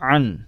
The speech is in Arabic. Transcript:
عن